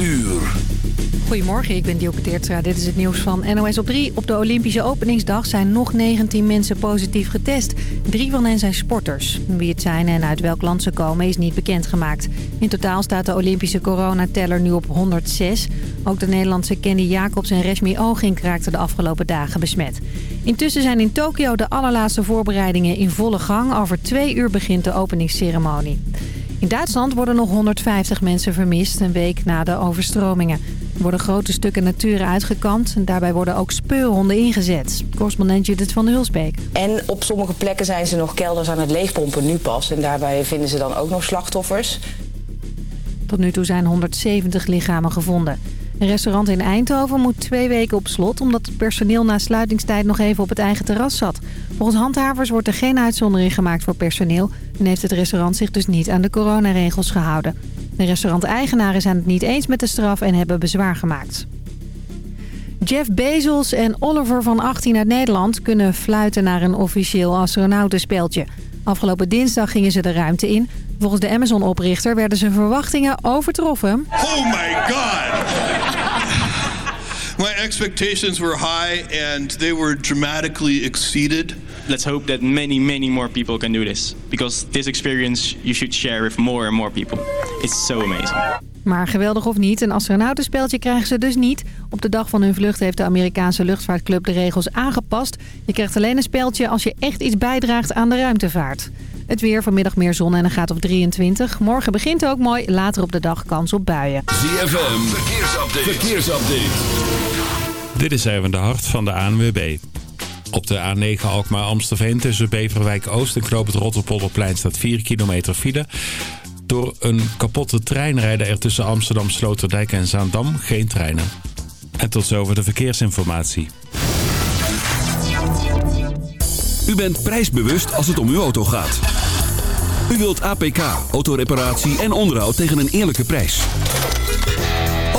uur. Goedemorgen, ik ben Dielke Teertstra. Dit is het nieuws van NOS op 3. Op de Olympische openingsdag zijn nog 19 mensen positief getest. Drie van hen zijn sporters. Wie het zijn en uit welk land ze komen is niet bekendgemaakt. In totaal staat de Olympische coronateller nu op 106. Ook de Nederlandse Kenny Jacobs en Resmi Ogink raakten de afgelopen dagen besmet. Intussen zijn in Tokio de allerlaatste voorbereidingen in volle gang. Over twee uur begint de openingsceremonie. In Duitsland worden nog 150 mensen vermist, een week na de overstromingen. Er worden grote stukken natuur uitgekampt en daarbij worden ook speurhonden ingezet. Correspondent Judith van de Hulsbeek. En op sommige plekken zijn ze nog kelders aan het leegpompen, nu pas. En daarbij vinden ze dan ook nog slachtoffers. Tot nu toe zijn 170 lichamen gevonden. Een restaurant in Eindhoven moet twee weken op slot... omdat het personeel na sluitingstijd nog even op het eigen terras zat. Volgens handhavers wordt er geen uitzondering gemaakt voor personeel... en heeft het restaurant zich dus niet aan de coronaregels gehouden. De restauranteigenaren zijn het niet eens met de straf en hebben bezwaar gemaakt. Jeff Bezos en Oliver van 18 uit Nederland kunnen fluiten naar een officieel astronautenspeltje. Afgelopen dinsdag gingen ze de ruimte in. Volgens de Amazon-oprichter werden zijn verwachtingen overtroffen. Oh my god! My expectations were high and they were dramatically exceeded. Let's hope that many, many more people can do this. Because this experience you should share with more and more people. It's so amazing. Maar geweldig of niet, een astronautenspeltje krijgen ze dus niet. Op de dag van hun vlucht heeft de Amerikaanse luchtvaartclub de regels aangepast. Je krijgt alleen een speltje als je echt iets bijdraagt aan de ruimtevaart. Het weer vanmiddag meer zon en een gaat op 23. Morgen begint ook mooi, later op de dag kans op buien. ZFM, verkeersupdate. verkeersupdate. Dit is even de hart van de ANWB. Op de A9 Alkmaar-Amstelveen tussen Beverwijk Oost en Knoop het Rotterpolderplein staat 4 kilometer file. Door een kapotte trein rijden er tussen Amsterdam, Sloterdijk en Zaandam geen treinen. En tot zover de verkeersinformatie. U bent prijsbewust als het om uw auto gaat. U wilt APK, autoreparatie en onderhoud tegen een eerlijke prijs.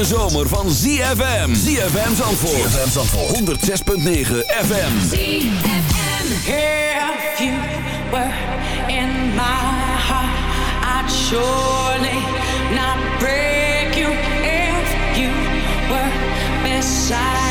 hete zomer van ZFM. ZFM Zandvoort. ZFM Zandvoort. 106.9 FM. ZFM. If you were in my heart, I'd surely not break you. If you were beside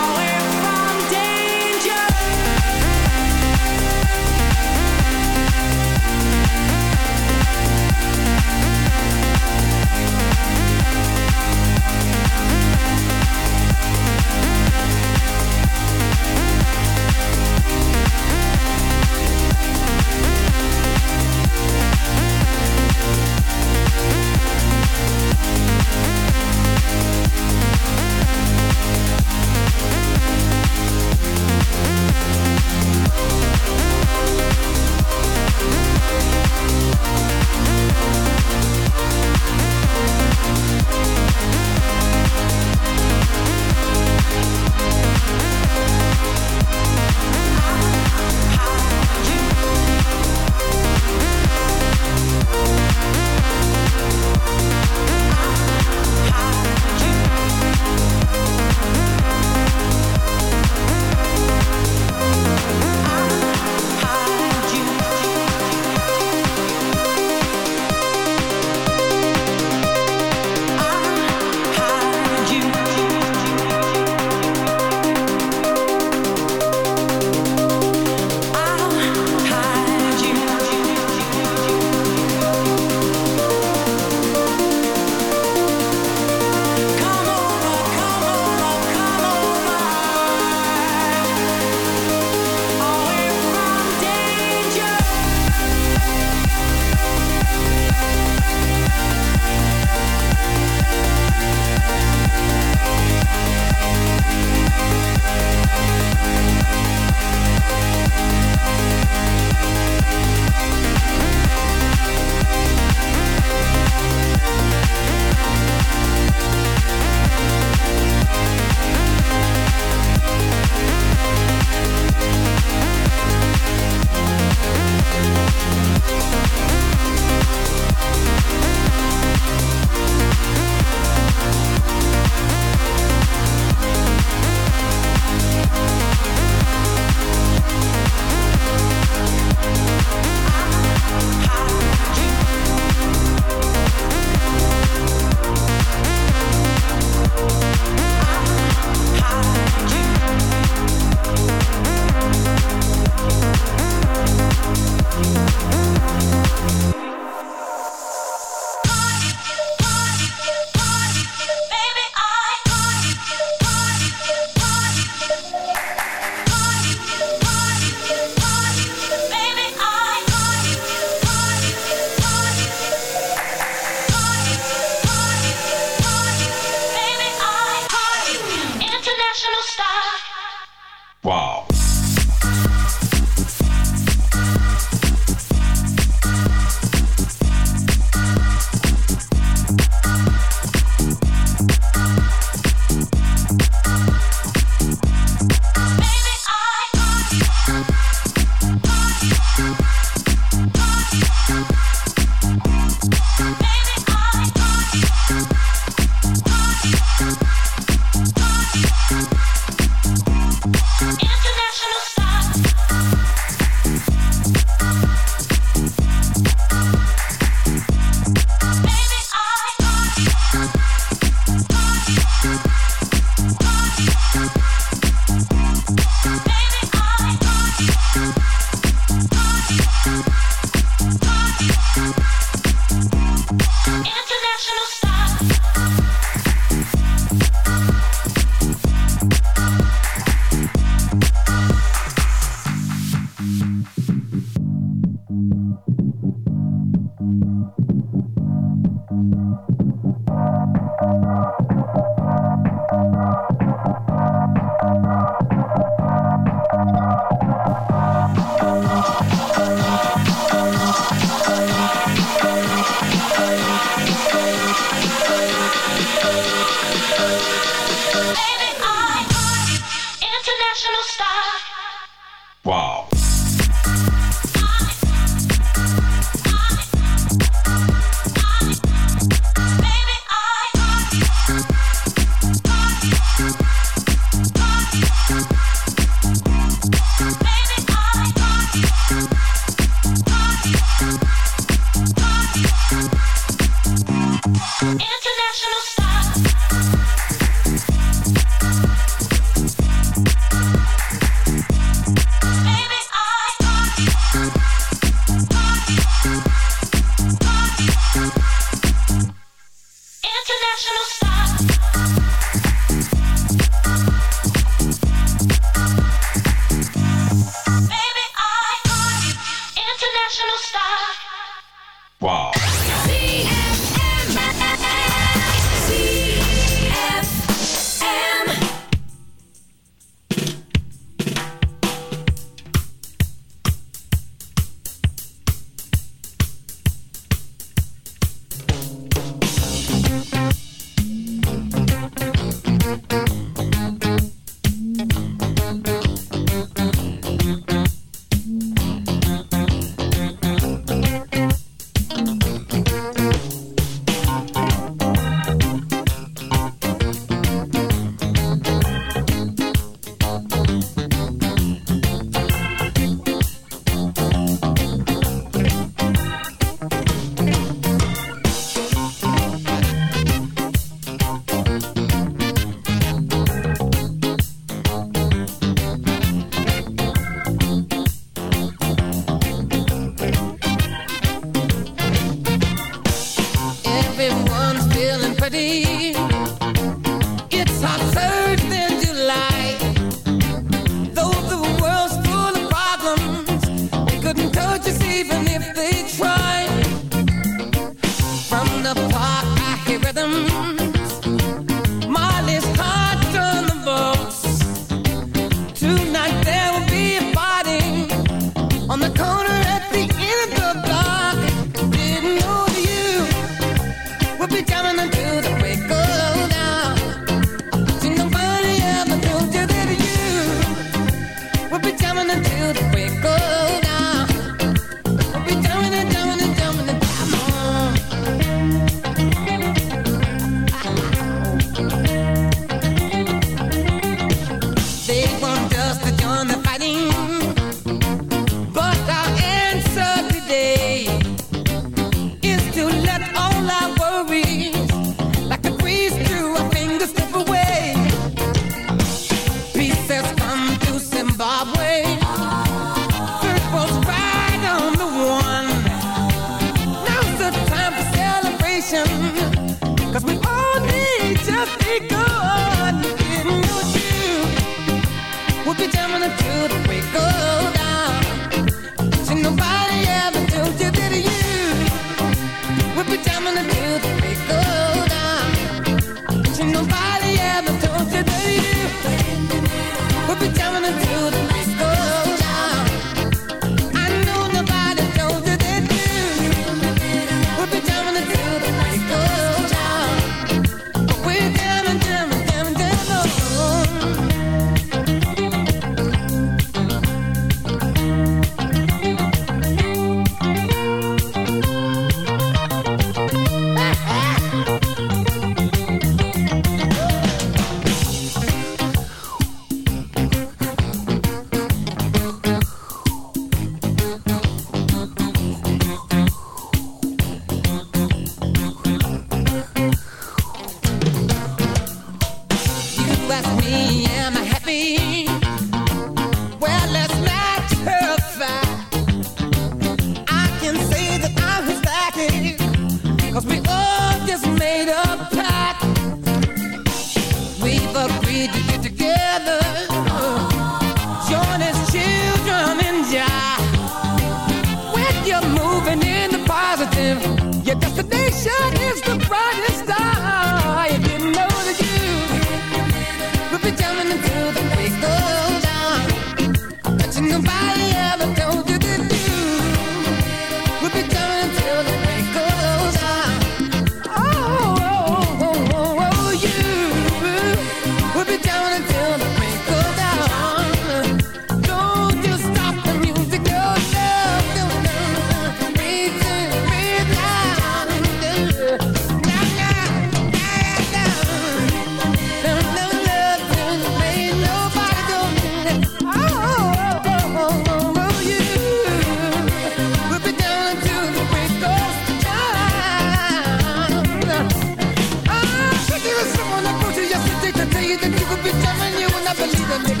believe that you could be telling you and I believe in it.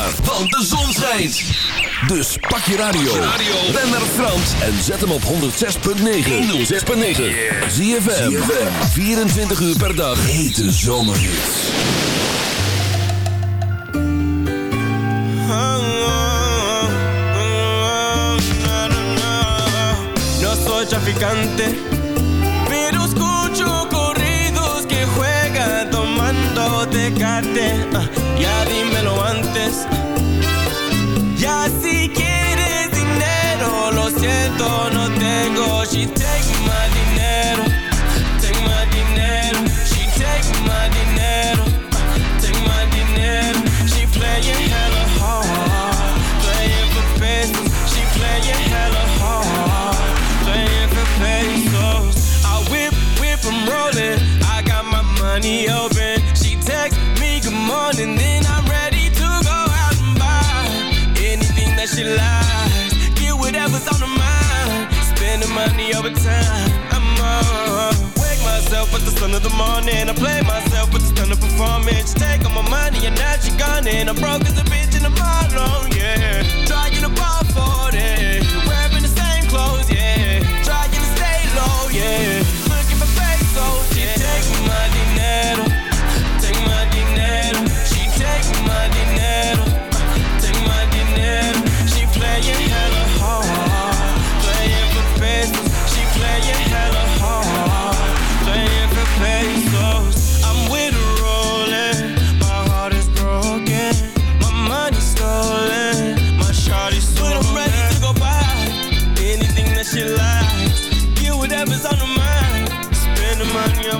waar, want de zon schijnt. Dus pak je radio. Ben naar Frans en zet hem op 106.9. 106.9. Zie je 24 uur per dag. Hete zomerhits. No soy traficante, pero escucho corridos que juega tomando tecate. Ah, Si quieres dinero, lo siento, no te and I'm broke as a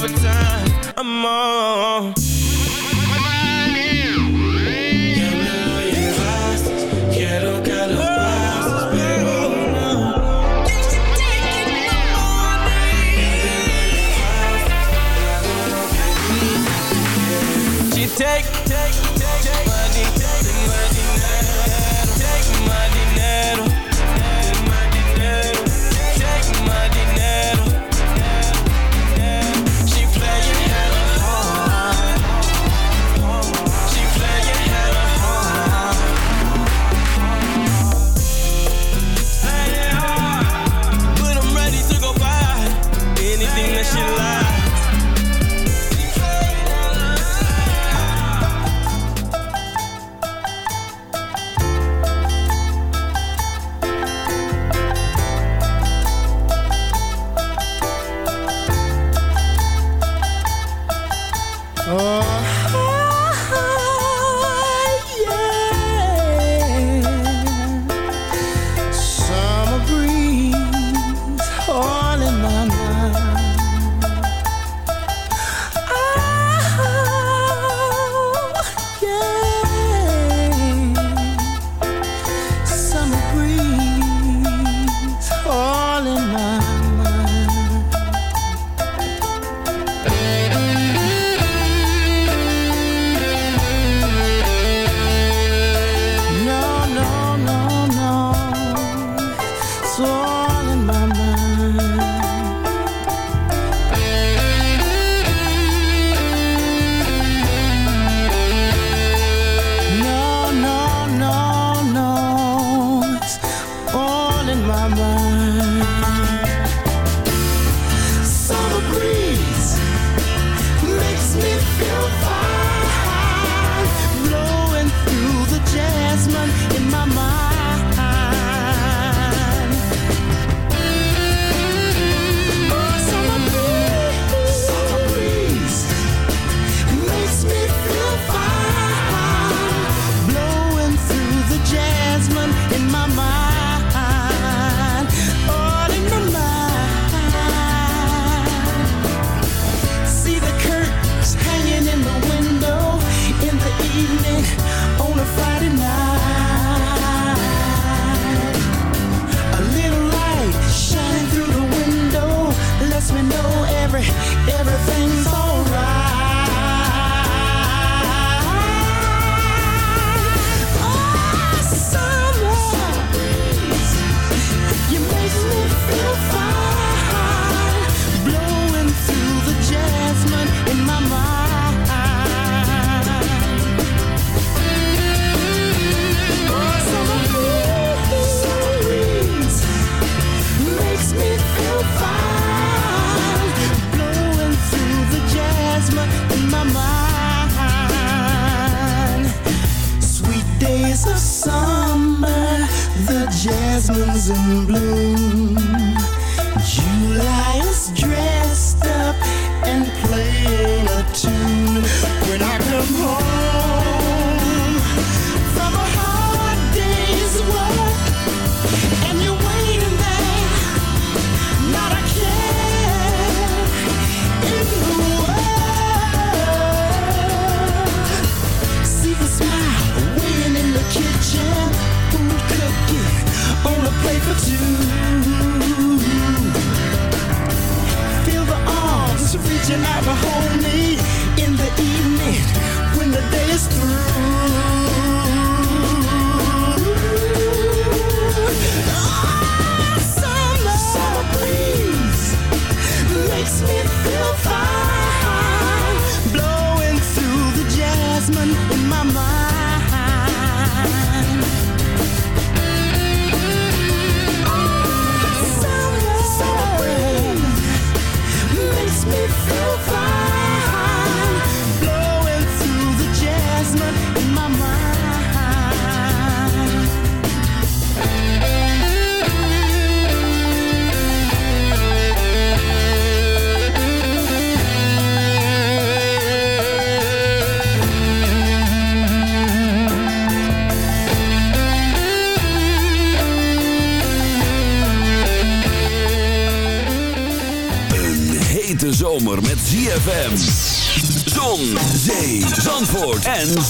I'm on. Zandvoort en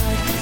side.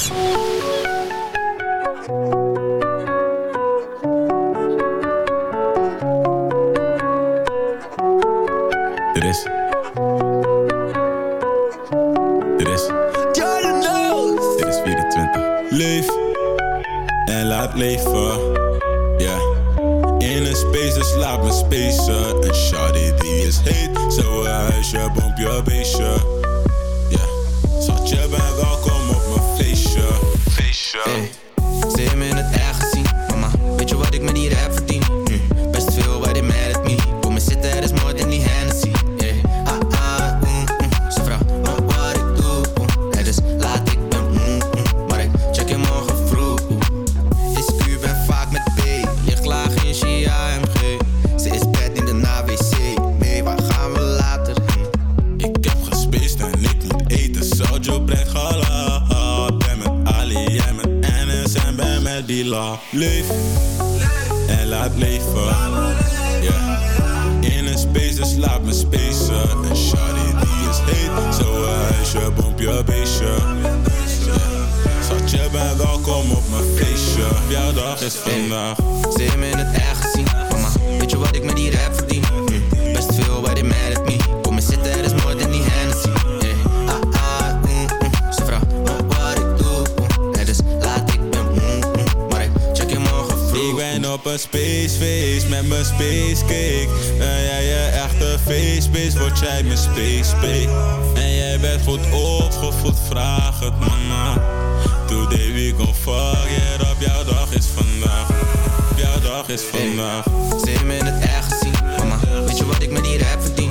جو brengt. Ben met Ali, en met Enes en ben met Dila. Leef, en laat leven. In een space, dus laat me spacen. En shawty die is heet, zo een huisje, bomp je beestje. Zat je bent welkom op mijn feestje. Jouw dag is vandaag. Zie me in het echt zien, mama. Weet je wat ik met die rap op een spaceface met mijn spacecake. En jij je echte facebase, word jij mijn spacebake. En jij bent goed opgevoed, vraag het mama. Today we go fuck it op jouw dag is vandaag. Op jouw dag is vandaag. Hey, me in het echt zien, mama. Weet je wat ik met hier heb verdien?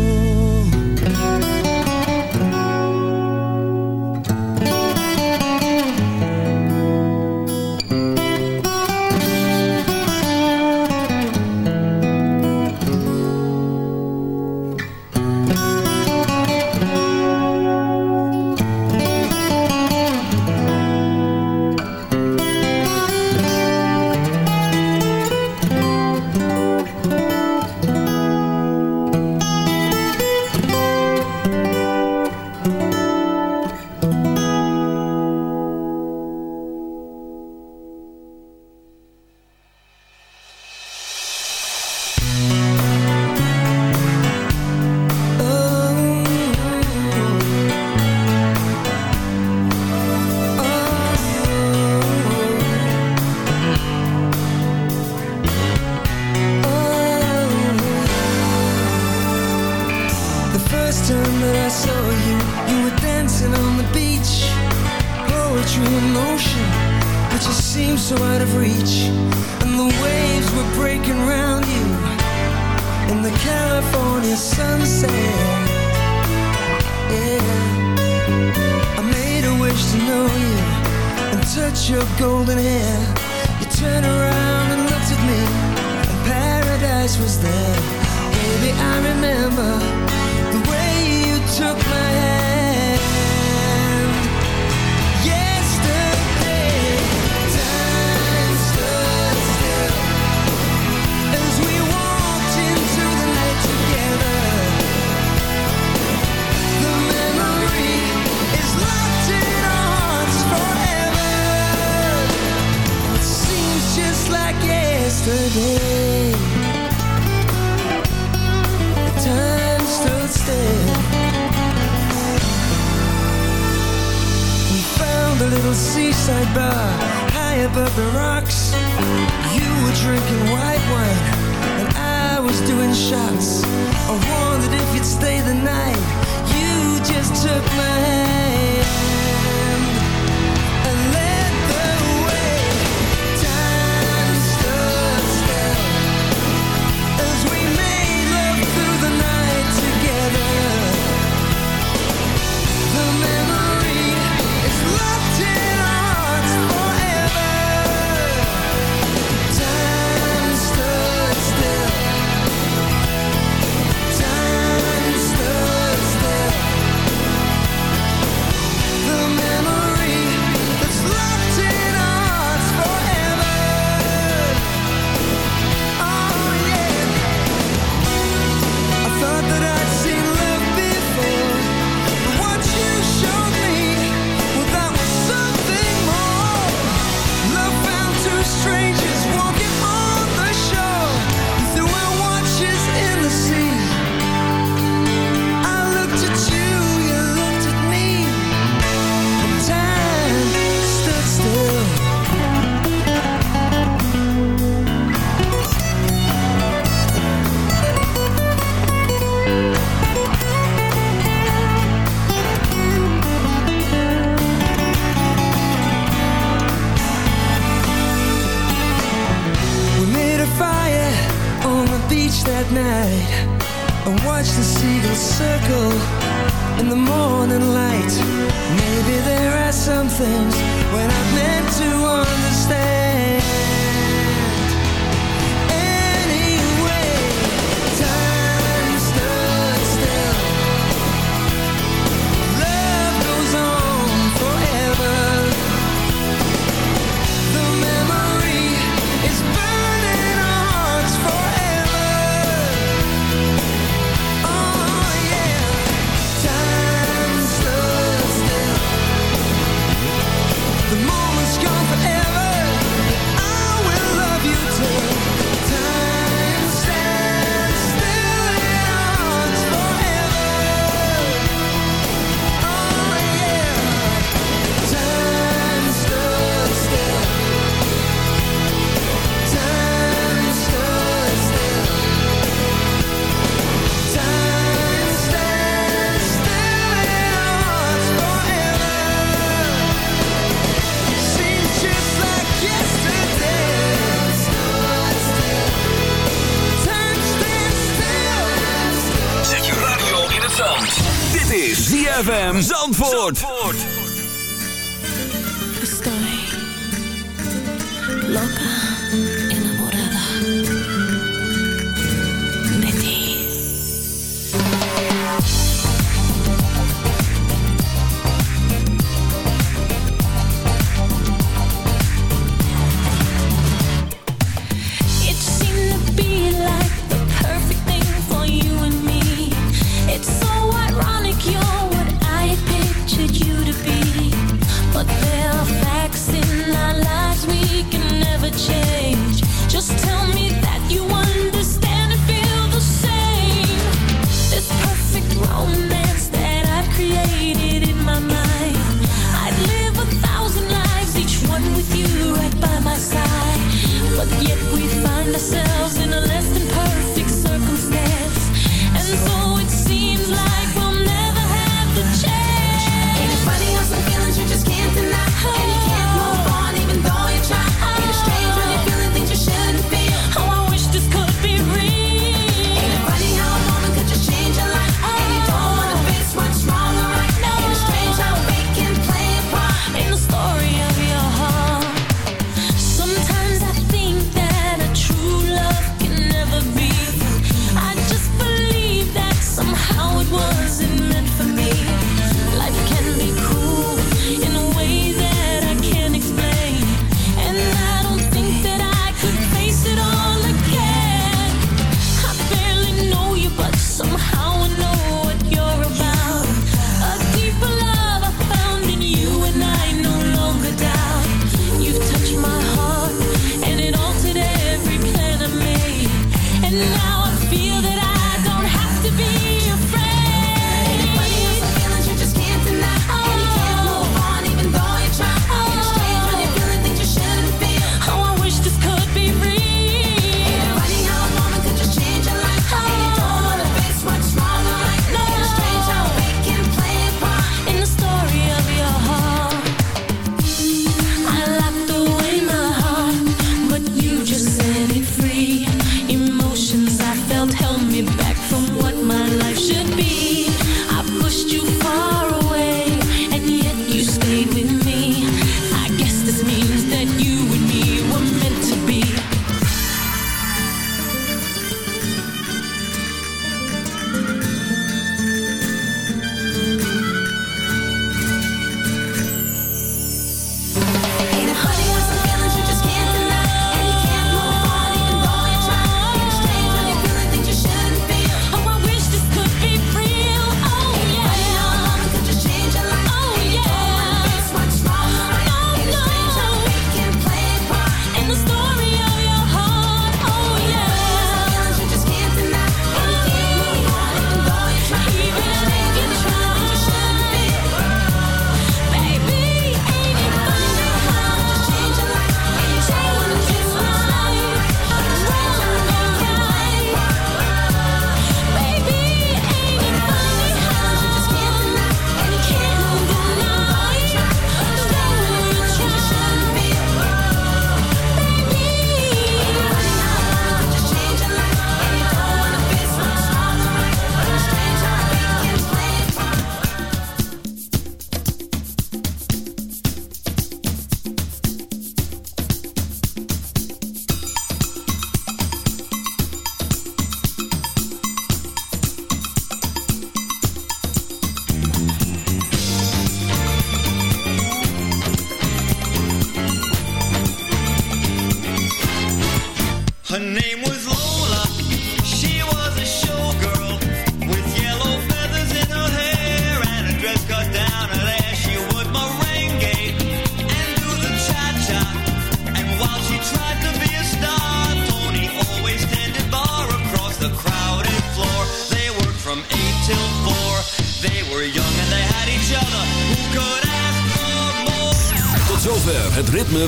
Zandvoort.